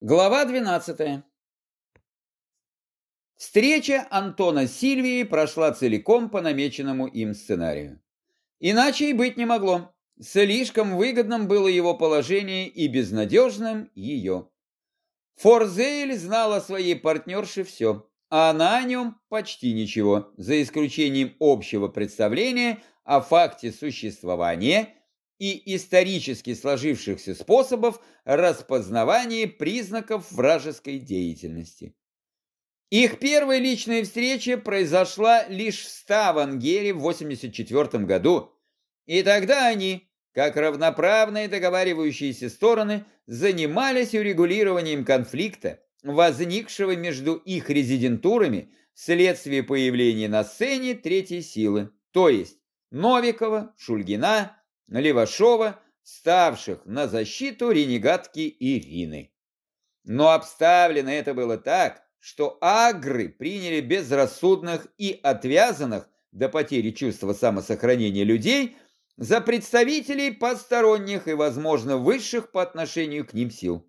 Глава 12. Встреча Антона с Сильвией прошла целиком по намеченному им сценарию. Иначе и быть не могло. Слишком выгодным было его положение и безнадежным ее. Форзейль знал о своей партнерше все, а она о нем почти ничего, за исключением общего представления о факте существования и исторически сложившихся способов распознавания признаков вражеской деятельности. Их первая личная встреча произошла лишь в Ставангере в 84 году, и тогда они, как равноправные договаривающиеся стороны, занимались урегулированием конфликта, возникшего между их резидентурами вследствие появления на сцене третьей силы, то есть Новикова, Шульгина, Левашова, ставших на защиту ренегатки Ирины. Но обставлено это было так, что агры приняли безрассудных и отвязанных до потери чувства самосохранения людей за представителей посторонних и, возможно, высших по отношению к ним сил.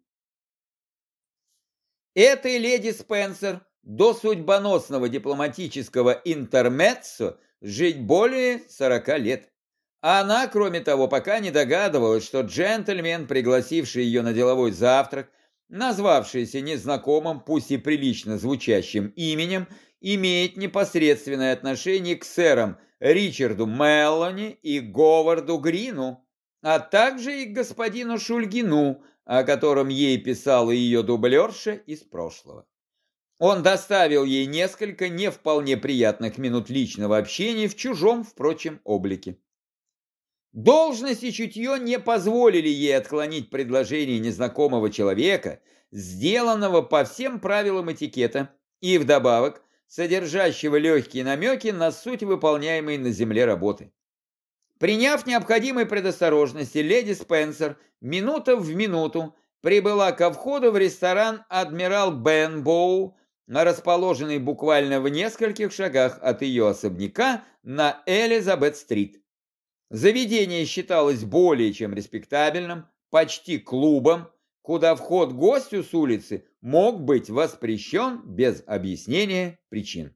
Этой леди Спенсер до судьбоносного дипломатического интермеццо жить более 40 лет. Она, кроме того, пока не догадывалась, что джентльмен, пригласивший ее на деловой завтрак, назвавшийся незнакомым, пусть и прилично звучащим именем, имеет непосредственное отношение к сэрам Ричарду Меллони и Говарду Грину, а также и к господину Шульгину, о котором ей писала ее дублерша из прошлого. Он доставил ей несколько не вполне приятных минут личного общения в чужом, впрочем, облике. Должность и чутье не позволили ей отклонить предложение незнакомого человека, сделанного по всем правилам этикета, и вдобавок содержащего легкие намеки на суть выполняемой на земле работы. Приняв необходимые предосторожности, леди Спенсер минута в минуту прибыла ко входу в ресторан «Адмирал Бенбоу», расположенный буквально в нескольких шагах от ее особняка на Элизабет-стрит. Заведение считалось более чем респектабельным, почти клубом, куда вход гостю с улицы мог быть воспрещен без объяснения причин.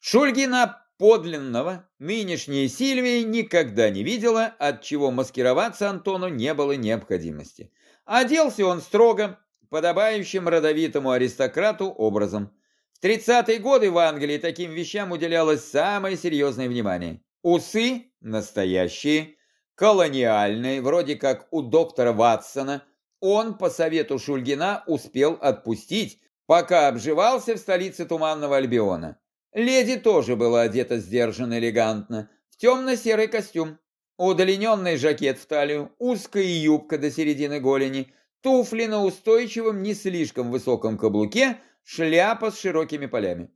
Шульгина подлинного нынешняя Сильвия никогда не видела, от чего маскироваться Антону не было необходимости. Оделся он строго, подобающим родовитому аристократу образом. В 30-е годы в Англии таким вещам уделялось самое серьезное внимание. Усы настоящие, колониальные, вроде как у доктора Ватсона, он по совету Шульгина успел отпустить, пока обживался в столице Туманного Альбиона. Леди тоже была одета сдержанно элегантно, в темно-серый костюм, удлиненный жакет в талию, узкая юбка до середины голени, туфли на устойчивом, не слишком высоком каблуке, шляпа с широкими полями.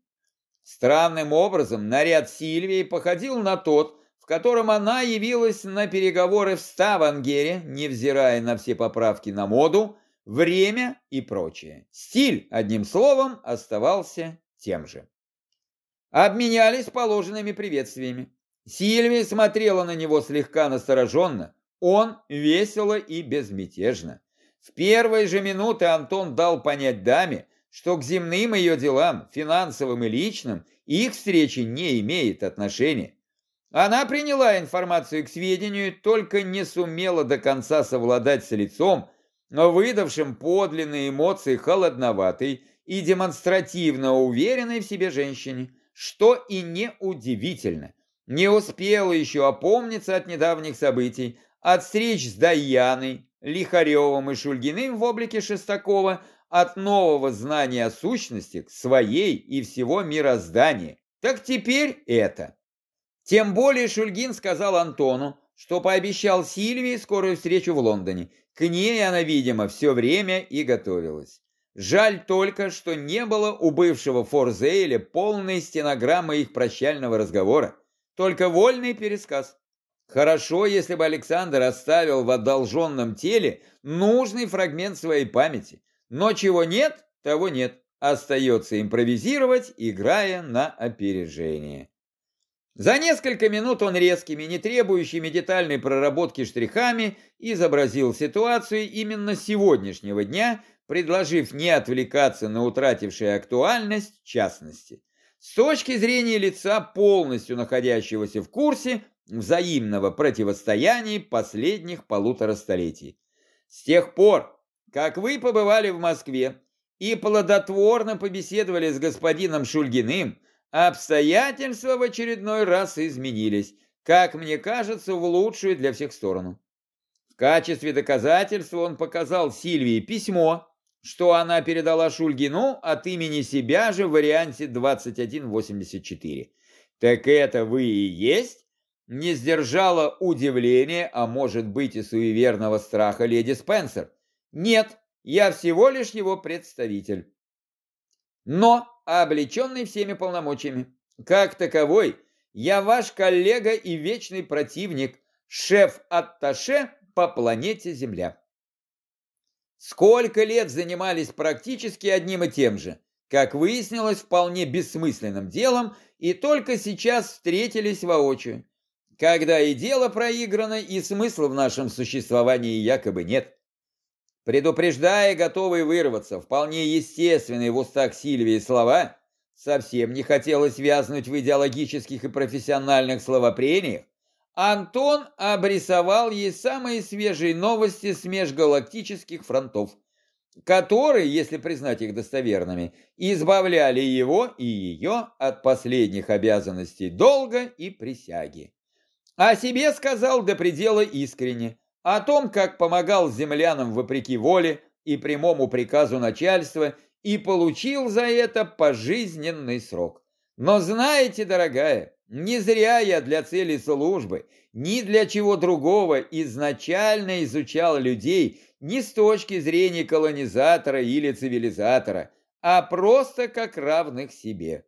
Странным образом наряд Сильвии походил на тот, в котором она явилась на переговоры в Ставангере, невзирая на все поправки на моду, время и прочее. Стиль, одним словом, оставался тем же. Обменялись положенными приветствиями. Сильвия смотрела на него слегка настороженно, он весело и безмятежно. В первые же минуты Антон дал понять даме, что к земным ее делам, финансовым и личным, их встречи не имеет отношения. Она приняла информацию к сведению, только не сумела до конца совладать с лицом, но выдавшим подлинные эмоции холодноватой и демонстративно уверенной в себе женщине, что и не удивительно. Не успела еще опомниться от недавних событий, от встреч с Даяной, Лихаревым и Шульгиным в облике Шестакова, от нового знания о сущности к своей и всего мироздания. Так теперь это. Тем более Шульгин сказал Антону, что пообещал Сильвии скорую встречу в Лондоне. К ней она, видимо, все время и готовилась. Жаль только, что не было у бывшего Форзейля полной стенограммы их прощального разговора, только вольный пересказ. Хорошо, если бы Александр оставил в одолженном теле нужный фрагмент своей памяти, но чего нет, того нет. Остается импровизировать, играя на опережение. За несколько минут он резкими, не требующими детальной проработки штрихами изобразил ситуацию именно сегодняшнего дня, предложив не отвлекаться на утратившие актуальность частности. С точки зрения лица, полностью находящегося в курсе взаимного противостояния последних полутора столетий. С тех пор, как вы побывали в Москве и плодотворно побеседовали с господином Шульгиным, Обстоятельства в очередной раз изменились, как мне кажется, в лучшую для всех сторону. В качестве доказательства он показал Сильвии письмо, что она передала Шульгину от имени себя же в варианте 2184. Так это вы и есть? Не сдержала удивления, а может быть и суеверного страха леди Спенсер. Нет, я всего лишь его представитель. Но облеченный всеми полномочиями. Как таковой, я ваш коллега и вечный противник, шеф-атташе по планете Земля. Сколько лет занимались практически одним и тем же, как выяснилось, вполне бессмысленным делом, и только сейчас встретились воочию, когда и дело проиграно, и смысла в нашем существовании якобы нет. Предупреждая готовый вырваться, вполне естественные в устах Сильвии слова, совсем не хотелось вязнуть в идеологических и профессиональных словопрениях, Антон обрисовал ей самые свежие новости с межгалактических фронтов, которые, если признать их достоверными, избавляли его и ее от последних обязанностей долга и присяги. О себе сказал до предела искренне, о том, как помогал землянам вопреки воле и прямому приказу начальства и получил за это пожизненный срок. Но знаете, дорогая, не зря я для цели службы, ни для чего другого изначально изучал людей не с точки зрения колонизатора или цивилизатора, а просто как равных себе.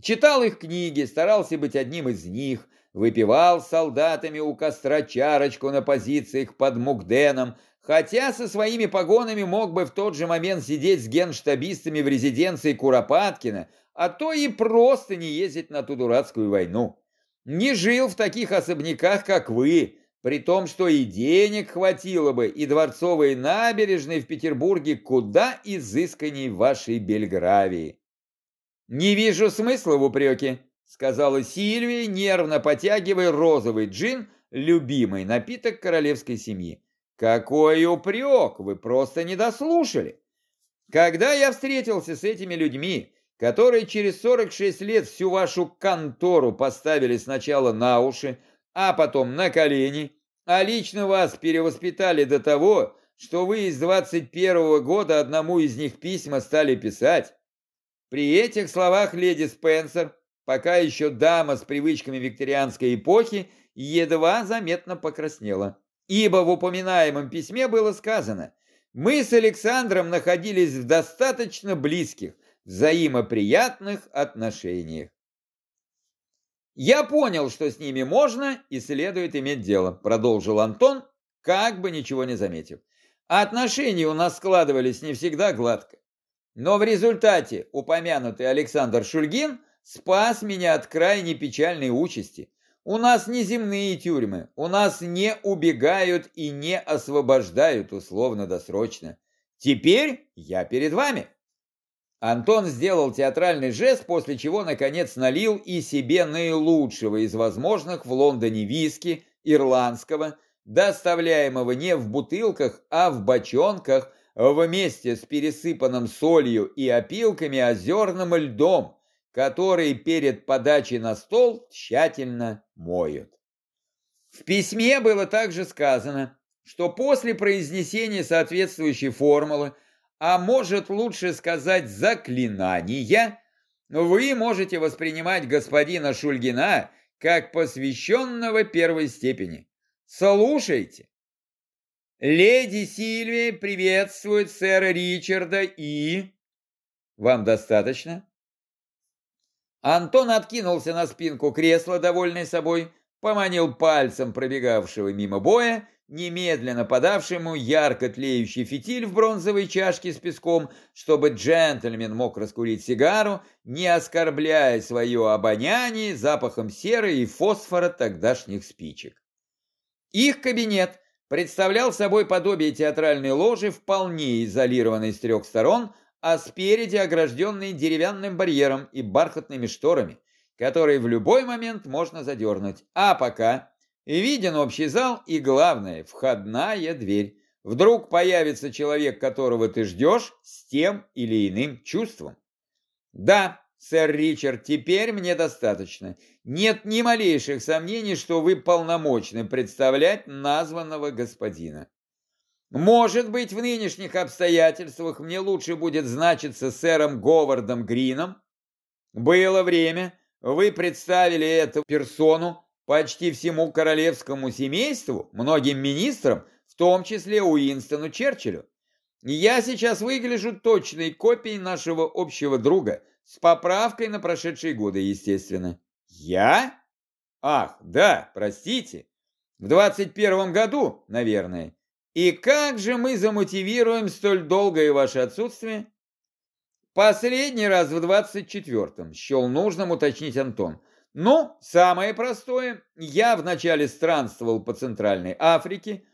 Читал их книги, старался быть одним из них, выпивал солдатами у костра чарочку на позициях под Мукденом, хотя со своими погонами мог бы в тот же момент сидеть с генштабистами в резиденции Куропаткина, а то и просто не ездить на ту дурацкую войну. Не жил в таких особняках, как вы, при том, что и денег хватило бы, и дворцовые набережные в Петербурге куда изысканней вашей Бельгравии. Не вижу смысла в упреке, сказала Сильвия, нервно потягивая розовый джин, любимый напиток королевской семьи. Какой упрек, вы просто не дослушали. Когда я встретился с этими людьми, которые через 46 лет всю вашу контору поставили сначала на уши, а потом на колени, а лично вас перевоспитали до того, что вы из 21 -го года одному из них письма стали писать. При этих словах леди Спенсер пока еще дама с привычками викторианской эпохи едва заметно покраснела. Ибо в упоминаемом письме было сказано, мы с Александром находились в достаточно близких, взаимоприятных отношениях. «Я понял, что с ними можно и следует иметь дело», продолжил Антон, как бы ничего не заметив. «Отношения у нас складывались не всегда гладко. Но в результате упомянутый Александр Шульгин спас меня от крайне печальной участи. У нас не земные тюрьмы, у нас не убегают и не освобождают условно-досрочно. Теперь я перед вами. Антон сделал театральный жест, после чего, наконец, налил и себе наилучшего из возможных в Лондоне виски, ирландского, доставляемого не в бутылках, а в бочонках, вместе с пересыпанным солью и опилками озерным льдом, который перед подачей на стол тщательно моют. В письме было также сказано, что после произнесения соответствующей формулы, а может лучше сказать заклинания, вы можете воспринимать господина Шульгина как посвященного первой степени. Слушайте. Леди Сильвия приветствует сэра Ричарда и... Вам достаточно? Антон откинулся на спинку кресла, довольный собой, поманил пальцем пробегавшего мимо боя, немедленно подавшему ярко тлеющий фитиль в бронзовой чашке с песком, чтобы джентльмен мог раскурить сигару, не оскорбляя свое обоняние запахом серы и фосфора тогдашних спичек. Их кабинет представлял собой подобие театральной ложи, вполне изолированной с трех сторон, а спереди огражденной деревянным барьером и бархатными шторами, которые в любой момент можно задернуть. А пока виден общий зал и, главное, входная дверь. Вдруг появится человек, которого ты ждешь, с тем или иным чувством. Да, сэр Ричард, теперь мне достаточно. Нет ни малейших сомнений, что вы полномочны представлять названного господина. Может быть, в нынешних обстоятельствах мне лучше будет значиться сэром Говардом Грином? Было время, вы представили эту персону почти всему королевскому семейству, многим министрам, в том числе Уинстону Черчиллю. Я сейчас выгляжу точной копией нашего общего друга, с поправкой на прошедшие годы, естественно. Я? Ах, да, простите. В двадцать первом году, наверное. И как же мы замотивируем столь долгое ваше отсутствие? Последний раз в двадцать четвертом, счел нужным уточнить Антон. Ну, самое простое, я вначале странствовал по Центральной Африке,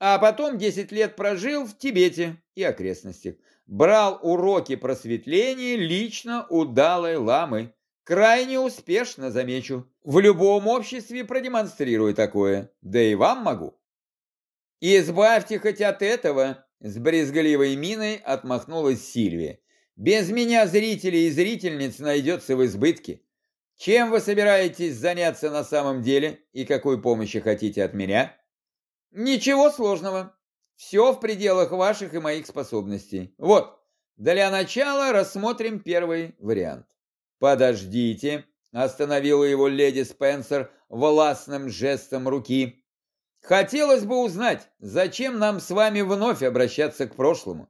а потом десять лет прожил в Тибете и окрестностях. Брал уроки просветления лично у Далай-ламы. Крайне успешно, замечу. В любом обществе продемонстрирую такое. Да и вам могу. Избавьте хоть от этого, с брезгливой миной отмахнулась Сильвия. Без меня зрителей и зрительниц найдется в избытке. Чем вы собираетесь заняться на самом деле и какой помощи хотите от меня? Ничего сложного. Все в пределах ваших и моих способностей. Вот, для начала рассмотрим первый вариант. Подождите, остановила его леди Спенсер властным жестом руки. Хотелось бы узнать, зачем нам с вами вновь обращаться к прошлому.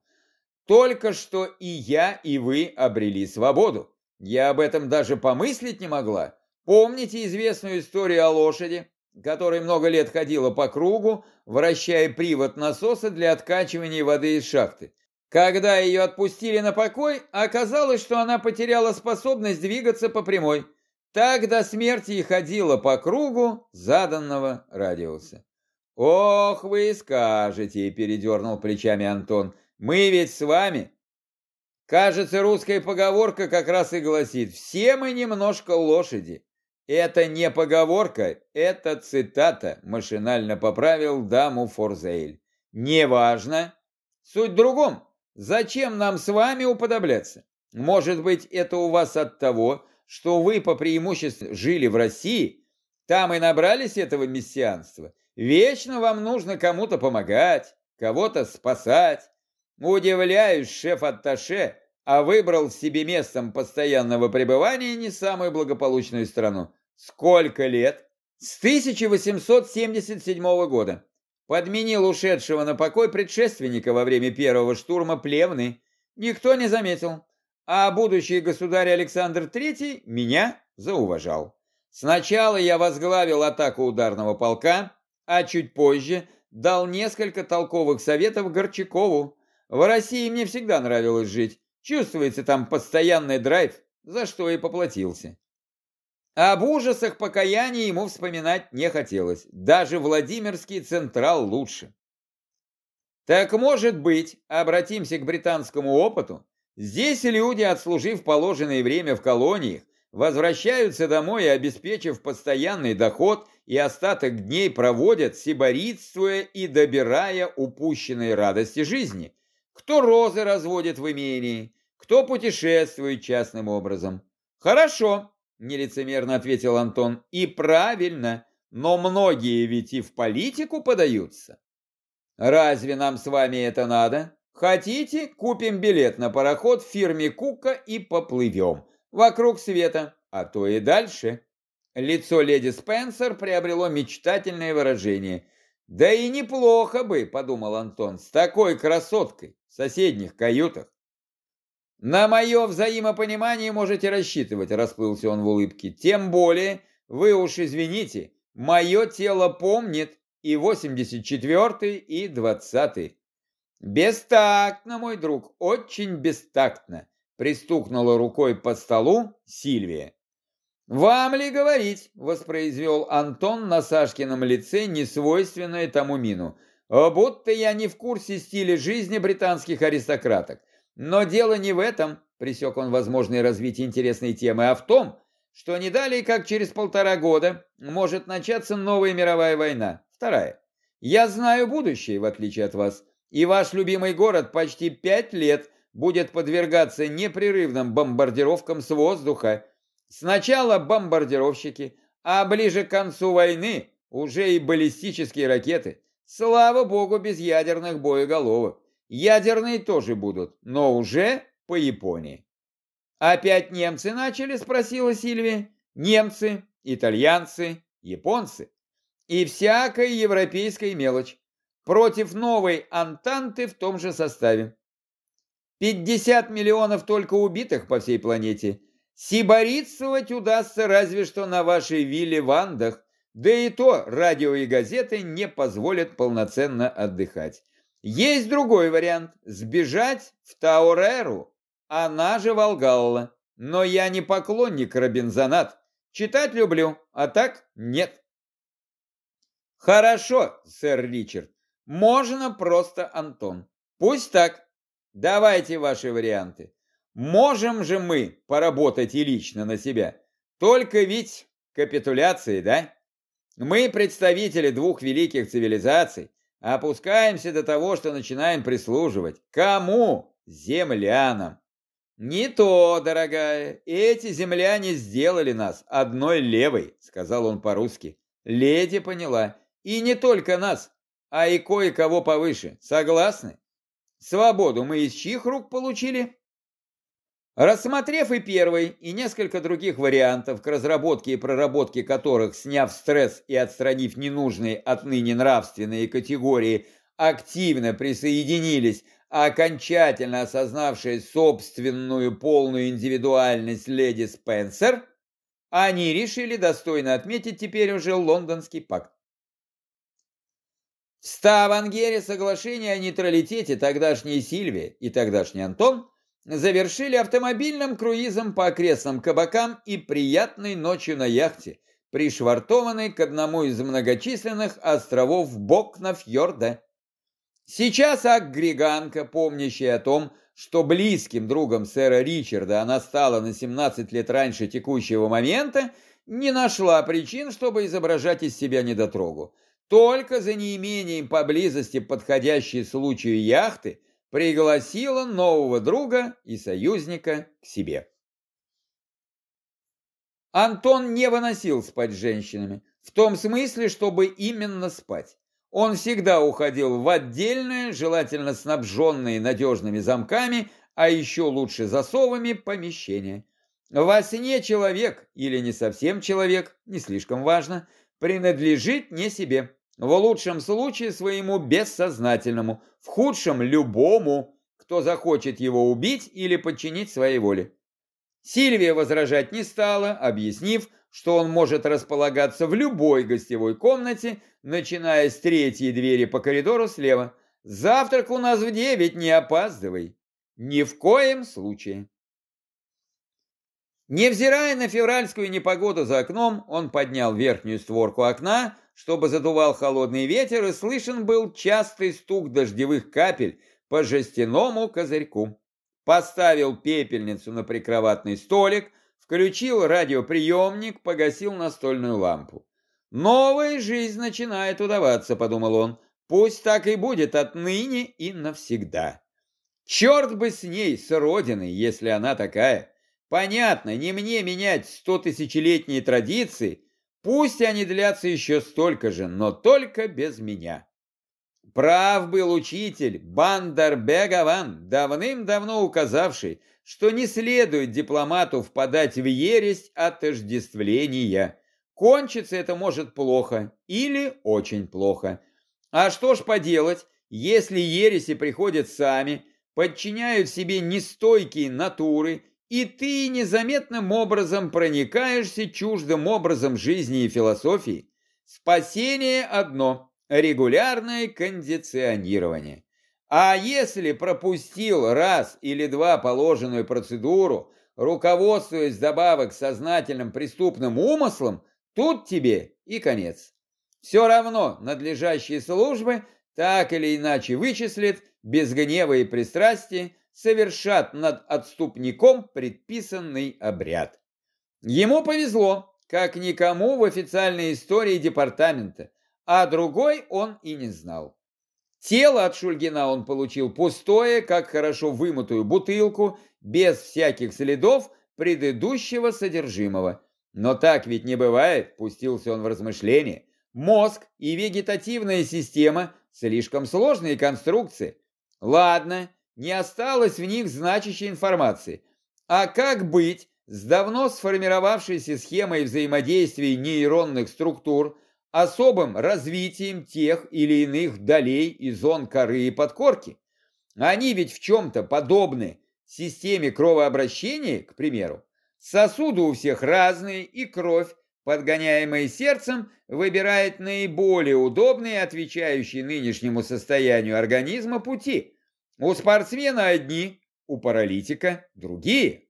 Только что и я, и вы обрели свободу. Я об этом даже помыслить не могла. Помните известную историю о лошади, которая много лет ходила по кругу, вращая привод насоса для откачивания воды из шахты? Когда ее отпустили на покой, оказалось, что она потеряла способность двигаться по прямой. Так до смерти и ходила по кругу заданного радиуса. «Ох, вы скажете», — передернул плечами Антон, — «мы ведь с вами». Кажется, русская поговорка как раз и гласит «все мы немножко лошади». Это не поговорка, это цитата, машинально поправил даму Форзейль. Неважно. Суть в другом. Зачем нам с вами уподобляться? Может быть, это у вас от того, что вы по преимуществу жили в России, там и набрались этого мессианства. Вечно вам нужно кому-то помогать, кого-то спасать. Удивляюсь, шеф-атташе, а выбрал себе местом постоянного пребывания не самую благополучную страну. Сколько лет? С 1877 года подменил ушедшего на покой предшественника во время первого штурма Плевны. Никто не заметил, а будущий государь Александр III меня зауважал. Сначала я возглавил атаку ударного полка, а чуть позже дал несколько толковых советов Горчакову. В России мне всегда нравилось жить, чувствуется там постоянный драйв, за что и поплатился. Об ужасах покаяния ему вспоминать не хотелось. Даже Владимирский Централ лучше. Так может быть, обратимся к британскому опыту? Здесь люди, отслужив положенное время в колониях, возвращаются домой и, обеспечив постоянный доход, и остаток дней проводят, сиборитствуя и добирая упущенные радости жизни. Кто розы разводит в имении, кто путешествует частным образом. Хорошо, нелицемерно ответил Антон. И правильно, но многие ведь и в политику подаются. Разве нам с вами это надо? Хотите, купим билет на пароход в фирме Кука и поплывем. Вокруг света, а то и дальше. Лицо леди Спенсер приобрело мечтательное выражение. «Да и неплохо бы», — подумал Антон, — «с такой красоткой в соседних каютах». «На мое взаимопонимание можете рассчитывать», — расплылся он в улыбке. «Тем более, вы уж извините, Мое тело помнит и 84-й, и 20-й. Бестактно, мой друг, очень бестактно, пристукнула рукой по столу Сильвия. «Вам ли говорить?» — воспроизвел Антон на Сашкином лице несвойственное тому мину. «Будто я не в курсе стиля жизни британских аристократок. Но дело не в этом, пресек он возможное развитие интересной темы, а в том, что не далее, как через полтора года, может начаться новая мировая война, вторая. Я знаю будущее, в отличие от вас, и ваш любимый город почти пять лет будет подвергаться непрерывным бомбардировкам с воздуха. Сначала бомбардировщики, а ближе к концу войны уже и баллистические ракеты. Слава богу, без ядерных боеголовок. Ядерные тоже будут, но уже по Японии. «Опять немцы начали?» – спросила Сильвия. «Немцы, итальянцы, японцы. И всякая европейская мелочь. Против новой Антанты в том же составе. 50 миллионов только убитых по всей планете. Сиборитствовать удастся разве что на вашей вилле в Андах, да и то радио и газеты не позволят полноценно отдыхать. Есть другой вариант – сбежать в Тауреру, она же Волгалла. Но я не поклонник Робинзонат. Читать люблю, а так нет. Хорошо, сэр Ричард. Можно просто Антон. Пусть так. Давайте ваши варианты. Можем же мы поработать и лично на себя. Только ведь капитуляции, да? Мы представители двух великих цивилизаций, Опускаемся до того, что начинаем прислуживать. Кому? Землянам. Не то, дорогая. Эти земляне сделали нас одной левой, сказал он по-русски. Леди поняла. И не только нас, а и кое-кого повыше. Согласны? Свободу мы из чьих рук получили? Рассмотрев и первый, и несколько других вариантов, к разработке и проработке которых, сняв стресс и отстранив ненужные отныне нравственные категории, активно присоединились окончательно осознавшие собственную полную индивидуальность леди Спенсер, они решили достойно отметить теперь уже лондонский пакт. В Ставангере соглашение о нейтралитете тогдашней Сильвия и тогдашний Антон завершили автомобильным круизом по окрестным кабакам и приятной ночью на яхте, пришвартованной к одному из многочисленных островов Бокна-Фьорда. Сейчас агреганка, помнящая о том, что близким другом сэра Ричарда она стала на 17 лет раньше текущего момента, не нашла причин, чтобы изображать из себя недотрогу. Только за неимением поблизости подходящей случаю яхты – пригласила нового друга и союзника к себе. Антон не выносил спать с женщинами, в том смысле, чтобы именно спать. Он всегда уходил в отдельное, желательно снабженное надежными замками, а еще лучше засовами, помещение. Во сне человек, или не совсем человек, не слишком важно, принадлежит не себе. В лучшем случае своему бессознательному, в худшем любому, кто захочет его убить или подчинить своей воле. Сильвия возражать не стала, объяснив, что он может располагаться в любой гостевой комнате, начиная с третьей двери по коридору слева. «Завтрак у нас в девять, не опаздывай!» «Ни в коем случае!» Невзирая на февральскую непогоду за окном, он поднял верхнюю створку окна, чтобы задувал холодный ветер, и слышен был частый стук дождевых капель по жестяному козырьку. Поставил пепельницу на прикроватный столик, включил радиоприемник, погасил настольную лампу. «Новая жизнь начинает удаваться», — подумал он. «Пусть так и будет отныне и навсегда». Черт бы с ней, с родиной, если она такая. Понятно, не мне менять сто тысячелетние традиции, Пусть они длятся еще столько же, но только без меня. Прав был учитель Бандар Бегаван, давным-давно указавший, что не следует дипломату впадать в ересь отождествления. Кончиться это может плохо или очень плохо. А что ж поделать, если ереси приходят сами, подчиняют себе нестойкие натуры и ты незаметным образом проникаешься чуждым образом жизни и философии. Спасение одно – регулярное кондиционирование. А если пропустил раз или два положенную процедуру, руководствуясь добавок сознательным преступным умыслом, тут тебе и конец. Все равно надлежащие службы так или иначе вычислят, без гнева и пристрастия, совершат над отступником предписанный обряд. Ему повезло, как никому в официальной истории департамента, а другой он и не знал. Тело от Шульгина он получил пустое, как хорошо вымытую бутылку, без всяких следов предыдущего содержимого. Но так ведь не бывает, пустился он в размышления. Мозг и вегетативная система – слишком сложные конструкции. Ладно, не осталось в них значащей информации. А как быть с давно сформировавшейся схемой взаимодействия нейронных структур, особым развитием тех или иных долей и зон коры и подкорки. Они ведь в чем-то подобны системе кровообращения, к примеру. Сосуды у всех разные, и кровь, подгоняемая сердцем, выбирает наиболее удобные, отвечающие нынешнему состоянию организма пути. У спортсмена одни, у паралитика другие.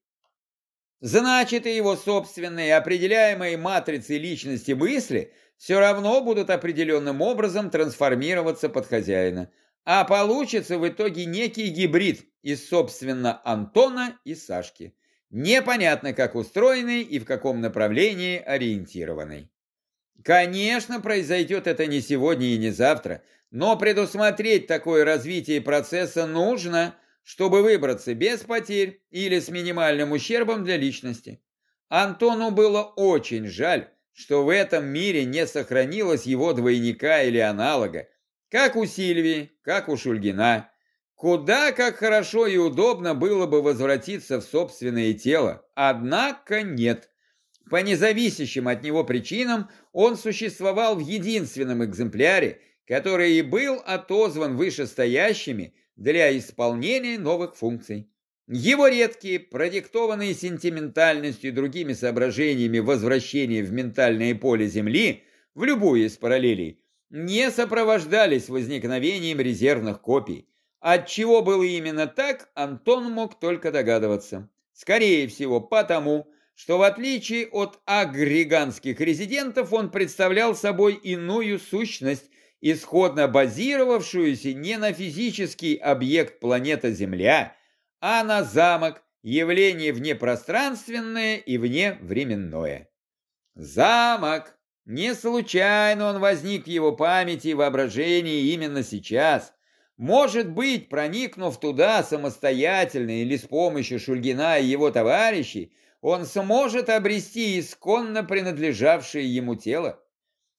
Значит, и его собственные определяемые матрицы личности мысли – все равно будут определенным образом трансформироваться под хозяина. А получится в итоге некий гибрид из, собственно, Антона и Сашки. Непонятно, как устроенный и в каком направлении ориентированный. Конечно, произойдет это не сегодня и не завтра, но предусмотреть такое развитие процесса нужно, чтобы выбраться без потерь или с минимальным ущербом для личности. Антону было очень жаль, что в этом мире не сохранилось его двойника или аналога, как у Сильвии, как у Шульгина. Куда как хорошо и удобно было бы возвратиться в собственное тело, однако нет. По независящим от него причинам он существовал в единственном экземпляре, который и был отозван вышестоящими для исполнения новых функций. Его редкие, продиктованные сентиментальностью и другими соображениями возвращения в ментальное поле Земли, в любую из параллелей, не сопровождались возникновением резервных копий. От чего было именно так, Антон мог только догадываться. Скорее всего, потому, что в отличие от агриганских резидентов он представлял собой иную сущность, исходно базировавшуюся не на физический объект планета Земля, а на замок – явление внепространственное и вневременное. Замок! Не случайно он возник в его памяти и воображении именно сейчас. Может быть, проникнув туда самостоятельно или с помощью Шульгина и его товарищей, он сможет обрести исконно принадлежавшее ему тело.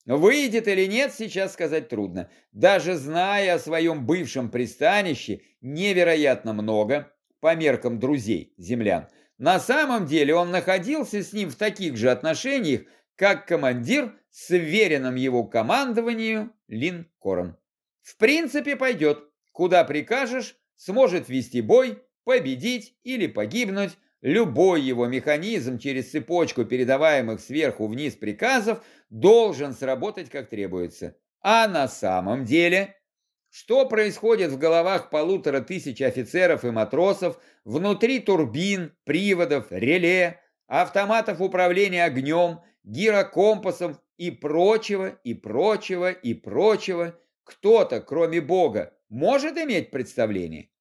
Выйдет или нет, сейчас сказать трудно. Даже зная о своем бывшем пристанище невероятно много, по меркам друзей землян. На самом деле он находился с ним в таких же отношениях, как командир с веренным его командованию линкором. В принципе, пойдет. Куда прикажешь, сможет вести бой, победить или погибнуть. Любой его механизм через цепочку передаваемых сверху вниз приказов должен сработать как требуется. А на самом деле что происходит в головах полутора тысяч офицеров и матросов внутри турбин, приводов, реле, автоматов управления огнем, гирокомпасов и прочего, и прочего, и прочего, кто-то, кроме Бога, может иметь представление?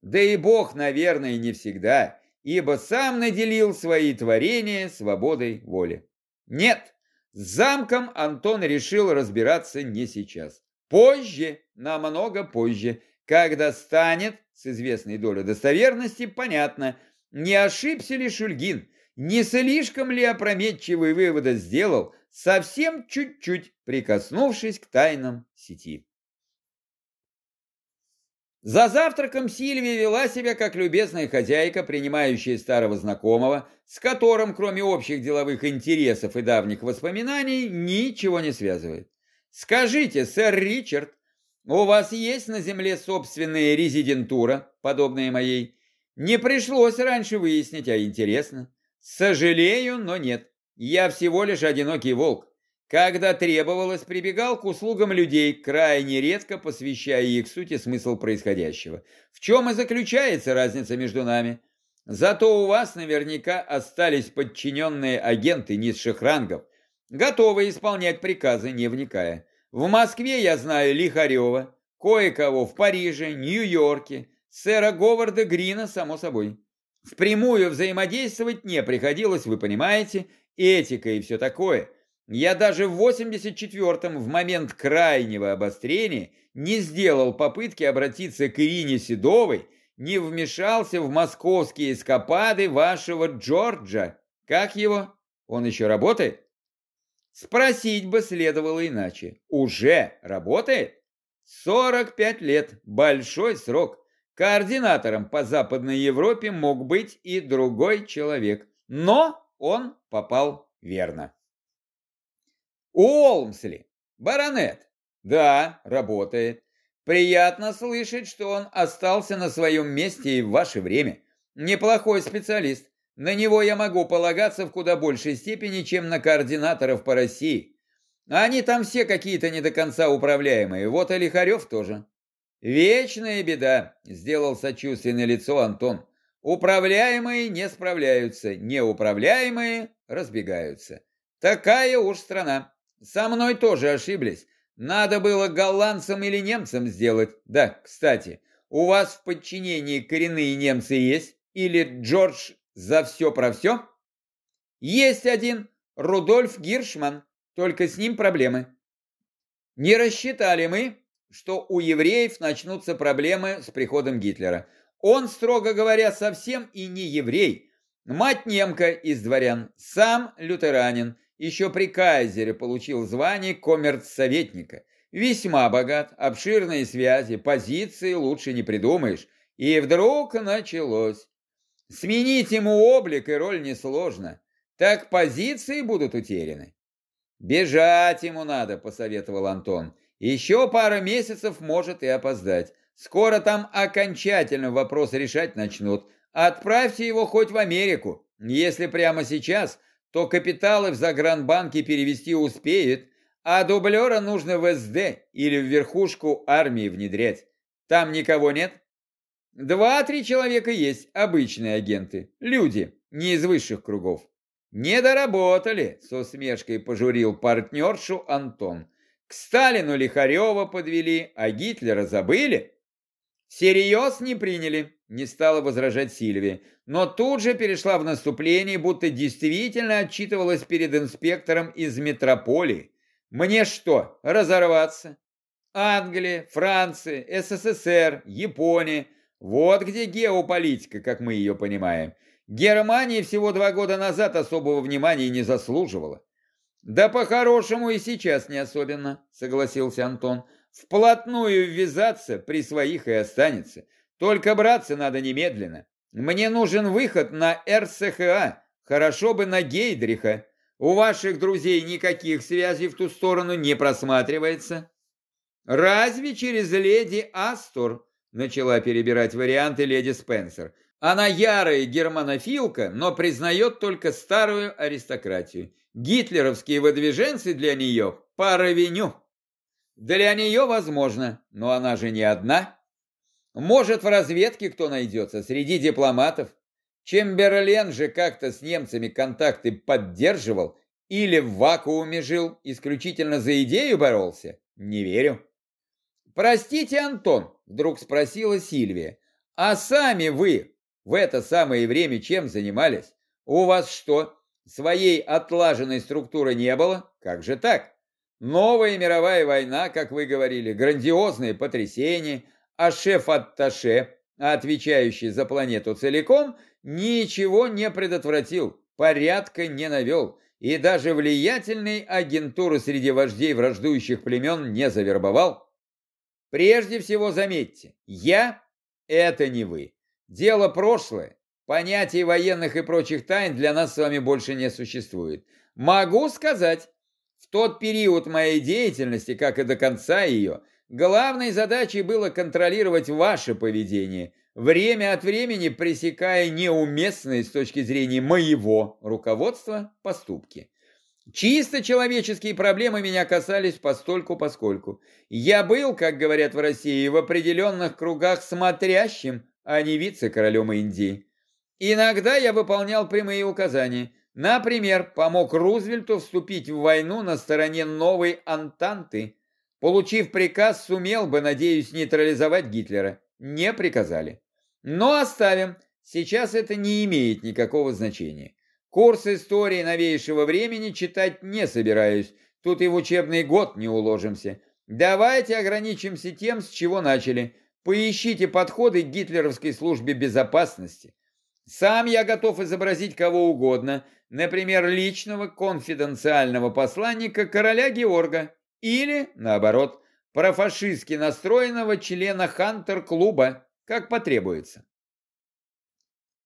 Да и Бог, наверное, не всегда, ибо сам наделил свои творения свободой воли. Нет, с замком Антон решил разбираться не сейчас. Позже, намного позже, когда станет, с известной долей достоверности, понятно, не ошибся ли Шульгин, не слишком ли опрометчивые выводы сделал, совсем чуть-чуть прикоснувшись к тайнам сети. За завтраком Сильвия вела себя как любезная хозяйка, принимающая старого знакомого, с которым, кроме общих деловых интересов и давних воспоминаний, ничего не связывает. Скажите, сэр Ричард, у вас есть на земле собственная резидентура, подобная моей? Не пришлось раньше выяснить, а интересно. Сожалею, но нет. Я всего лишь одинокий волк. Когда требовалось, прибегал к услугам людей, крайне редко посвящая их сути смысл происходящего. В чем и заключается разница между нами. Зато у вас наверняка остались подчиненные агенты низших рангов, готовые исполнять приказы, не вникая. В Москве я знаю Лихарева, кое-кого в Париже, Нью-Йорке, сэра Говарда Грина, само собой. Впрямую взаимодействовать не приходилось, вы понимаете, этика и все такое – я даже в 84-м, в момент крайнего обострения, не сделал попытки обратиться к Ирине Седовой, не вмешался в московские эскапады вашего Джорджа. Как его? Он еще работает? Спросить бы следовало иначе. Уже работает? 45 лет. Большой срок. Координатором по Западной Европе мог быть и другой человек. Но он попал верно. Уолмсли, баронет. Да, работает. Приятно слышать, что он остался на своем месте и в ваше время. Неплохой специалист. На него я могу полагаться в куда большей степени, чем на координаторов по России. Они там все какие-то не до конца управляемые. Вот и Лихарев тоже. Вечная беда, сделал сочувственное лицо Антон. Управляемые не справляются, неуправляемые разбегаются. Такая уж страна. Со мной тоже ошиблись. Надо было голландцам или немцам сделать. Да, кстати, у вас в подчинении коренные немцы есть? Или Джордж за все про все? Есть один, Рудольф Гиршман, только с ним проблемы. Не рассчитали мы, что у евреев начнутся проблемы с приходом Гитлера. Он, строго говоря, совсем и не еврей. Мать немка из дворян, сам лютеранин, еще при Кайзере получил звание коммерцсоветника. Весьма богат, обширные связи, позиции лучше не придумаешь. И вдруг началось. Сменить ему облик и роль несложно. Так позиции будут утеряны. «Бежать ему надо», — посоветовал Антон. «Еще пара месяцев может и опоздать. Скоро там окончательно вопрос решать начнут. Отправьте его хоть в Америку. Если прямо сейчас, то капиталы в загранбанке перевести успеет, а дублера нужно в СД или в верхушку армии внедрять. Там никого нет? Два-три человека есть, обычные агенты, люди, не из высших кругов. Не доработали, с усмешкой пожурил партнершу Антон. К Сталину Лихарева подвели, а Гитлера забыли? Всерьез не приняли, не стала возражать Сильвия, но тут же перешла в наступление, будто действительно отчитывалась перед инспектором из метрополии. Мне что, разорваться? Англия, Франция, СССР, Япония. Вот где геополитика, как мы ее понимаем. Германия всего два года назад особого внимания не заслуживала. Да по-хорошему и сейчас не особенно, согласился Антон. Вплотную ввязаться при своих и останется. Только браться надо немедленно. Мне нужен выход на РСХА, хорошо бы на Гейдриха. У ваших друзей никаких связей в ту сторону не просматривается. Разве через леди Астор? Начала перебирать варианты леди Спенсер. Она ярая германофилка, но признает только старую аристократию. Гитлеровские выдвиженцы для нее – пара веню. Для нее возможно, но она же не одна. Может, в разведке кто найдется, среди дипломатов. Чемберлен же как-то с немцами контакты поддерживал или в вакууме жил, исключительно за идею боролся? Не верю. «Простите, Антон», — вдруг спросила Сильвия, «а сами вы в это самое время чем занимались? У вас что, своей отлаженной структуры не было? Как же так?» Новая мировая война, как вы говорили, грандиозные потрясения, а шеф-атташе, отвечающий за планету целиком, ничего не предотвратил, порядка не навел, и даже влиятельной агентуры среди вождей враждующих племен не завербовал. Прежде всего заметьте, я – это не вы. Дело прошлое, понятий военных и прочих тайн для нас с вами больше не существует. Могу сказать, в тот период моей деятельности, как и до конца ее, главной задачей было контролировать ваше поведение, время от времени пресекая неуместные с точки зрения моего руководства поступки. Чисто человеческие проблемы меня касались постольку-поскольку. Я был, как говорят в России, в определенных кругах смотрящим, а не вице-королем Индии. Иногда я выполнял прямые указания. Например, помог Рузвельту вступить в войну на стороне новой Антанты. Получив приказ, сумел бы, надеюсь, нейтрализовать Гитлера. Не приказали. Но оставим. Сейчас это не имеет никакого значения. Курс истории новейшего времени читать не собираюсь. Тут и в учебный год не уложимся. Давайте ограничимся тем, с чего начали. Поищите подходы к гитлеровской службе безопасности. Сам я готов изобразить кого угодно, например, личного конфиденциального посланника короля Георга или, наоборот, профашистски настроенного члена Хантер-клуба, как потребуется.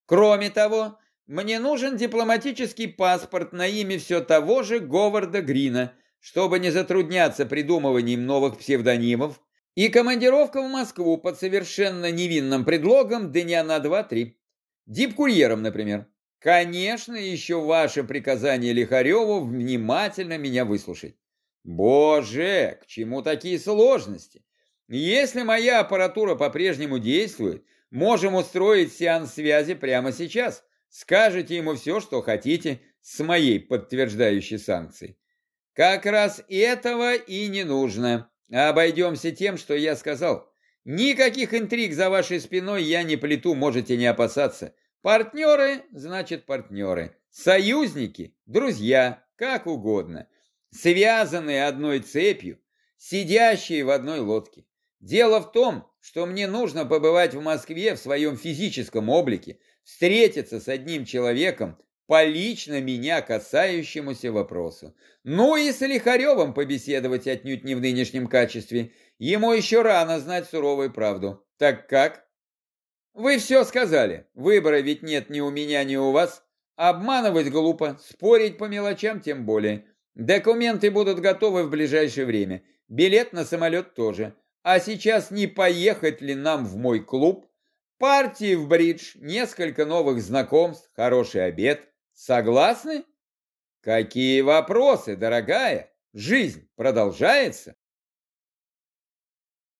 Кроме того, мне нужен дипломатический паспорт на имя все того же Говарда Грина, чтобы не затрудняться придумыванием новых псевдонимов, и командировка в Москву под совершенно невинным предлогом дня на два-три. Дипкурьером, например. Конечно, еще ваше приказание Лихареву внимательно меня выслушать. Боже, к чему такие сложности? Если моя аппаратура по-прежнему действует, можем устроить сеанс связи прямо сейчас. Скажете ему все, что хотите, с моей подтверждающей санкцией. Как раз этого и не нужно. Обойдемся тем, что я сказал. Никаких интриг за вашей спиной я не плету, можете не опасаться. Партнеры, значит партнеры. Союзники, друзья, как угодно. Связанные одной цепью, сидящие в одной лодке. Дело в том, что мне нужно побывать в Москве в своем физическом облике, встретиться с одним человеком по лично меня касающемуся вопросу. Ну и с Лихаревым побеседовать отнюдь не в нынешнем качестве. Ему еще рано знать суровую правду. Так как? Вы все сказали. Выбора ведь нет ни у меня, ни у вас. Обманывать глупо, спорить по мелочам тем более. Документы будут готовы в ближайшее время. Билет на самолет тоже. А сейчас не поехать ли нам в мой клуб? Партии в бридж, несколько новых знакомств, хороший обед. Согласны? Какие вопросы, дорогая? Жизнь продолжается?